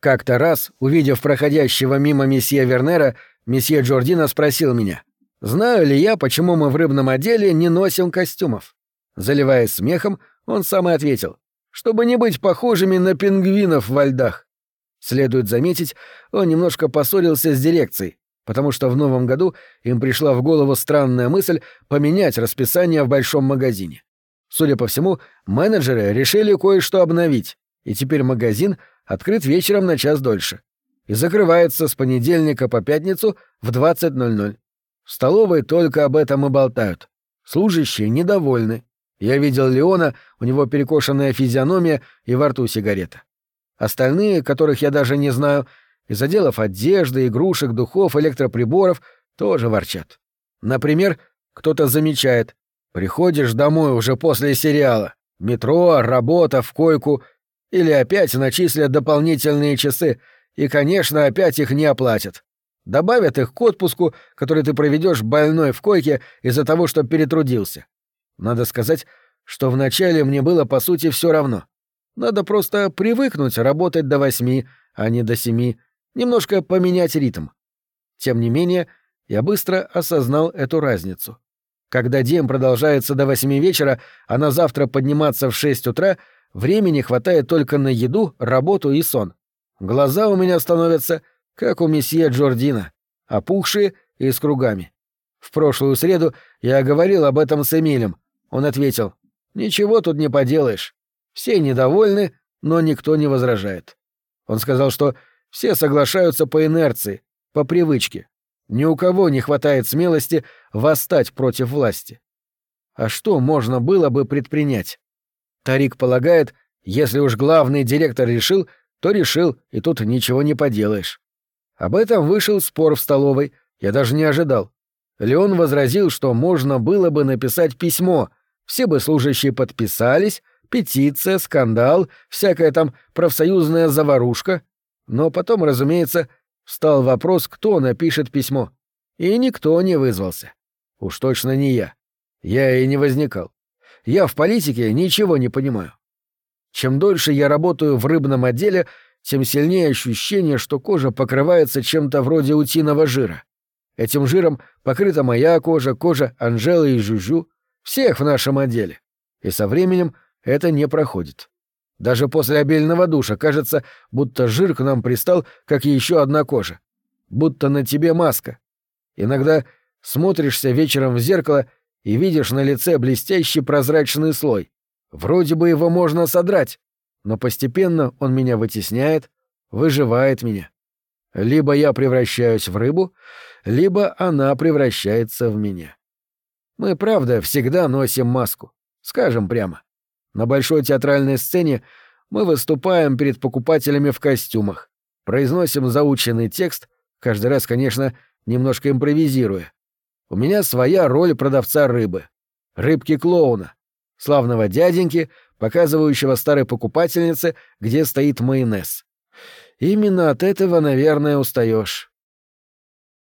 Как-то раз, увидев проходящего мимо месье Вернера, месье Джордина спросил меня, знаю ли я, почему мы в рыбном отделе не носим костюмов. Заливаясь смехом, он сам и ответил, чтобы не быть похожими на пингвинов во льдах. Следует заметить, он немножко поссорился с дирекцией, потому что в новом году им пришла в голову странная мысль поменять расписание в большом магазине. Судя по всему, менеджеры решили кое-что обновить, и теперь магазин открыт вечером на час дольше и закрывается с понедельника по пятницу в 20.00. В столовой только об этом и болтают. Служащие недовольны. Я видел Леона, у него перекошенная физиономия и во рту сигарета. Остальные, которых я даже не знаю, из отделов одежды, игрушек, духов, электроприборов тоже ворчат. Например, кто-то замечает, приходишь домой уже после сериала, метро, работа, в койку, или опять начислят дополнительные часы, и, конечно, опять их не оплатят. Добавят их к отпуску, который ты проведешь больной в койке из-за того, что перетрудился. Надо сказать, что вначале мне было по сути все равно. Надо просто привыкнуть работать до восьми, а не до семи, немножко поменять ритм. Тем не менее, я быстро осознал эту разницу. Когда день продолжается до восьми вечера, а на завтра подниматься в шесть утра, времени хватает только на еду, работу и сон. Глаза у меня становятся, как у месье Джордина, опухшие и с кругами. В прошлую среду я говорил об этом с Эмилем. Он ответил, «Ничего тут не поделаешь. Все недовольны, но никто не возражает». Он сказал, что все соглашаются по инерции, по привычке. Ни у кого не хватает смелости восстать против власти. А что можно было бы предпринять? Тарик полагает, если уж главный директор решил, то решил, и тут ничего не поделаешь. Об этом вышел спор в столовой, я даже не ожидал. Леон возразил, что можно было бы написать письмо, все бы служащие подписались, петиция, скандал, всякая там профсоюзная заварушка, но потом, разумеется, встал вопрос, кто напишет письмо. И никто не вызвался. Уж точно не я. Я и не возникал. Я в политике ничего не понимаю. Чем дольше я работаю в рыбном отделе, тем сильнее ощущение, что кожа покрывается чем-то вроде утиного жира. Этим жиром покрыта моя кожа, кожа Анжелы и Жужу, всех в нашем отделе. И со временем это не проходит. Даже после обильного душа кажется, будто жир к нам пристал, как еще одна кожа. Будто на тебе маска. Иногда смотришься вечером в зеркало и видишь на лице блестящий прозрачный слой. Вроде бы его можно содрать, но постепенно он меня вытесняет, выживает меня. Либо я превращаюсь в рыбу, либо она превращается в меня. Мы, правда, всегда носим маску. Скажем прямо. На большой театральной сцене мы выступаем перед покупателями в костюмах, произносим заученный текст, каждый раз, конечно, немножко импровизируя. У меня своя роль продавца рыбы. Рыбки-клоуна. Славного дяденьки, показывающего старой покупательнице, где стоит майонез. Именно от этого, наверное, устаешь.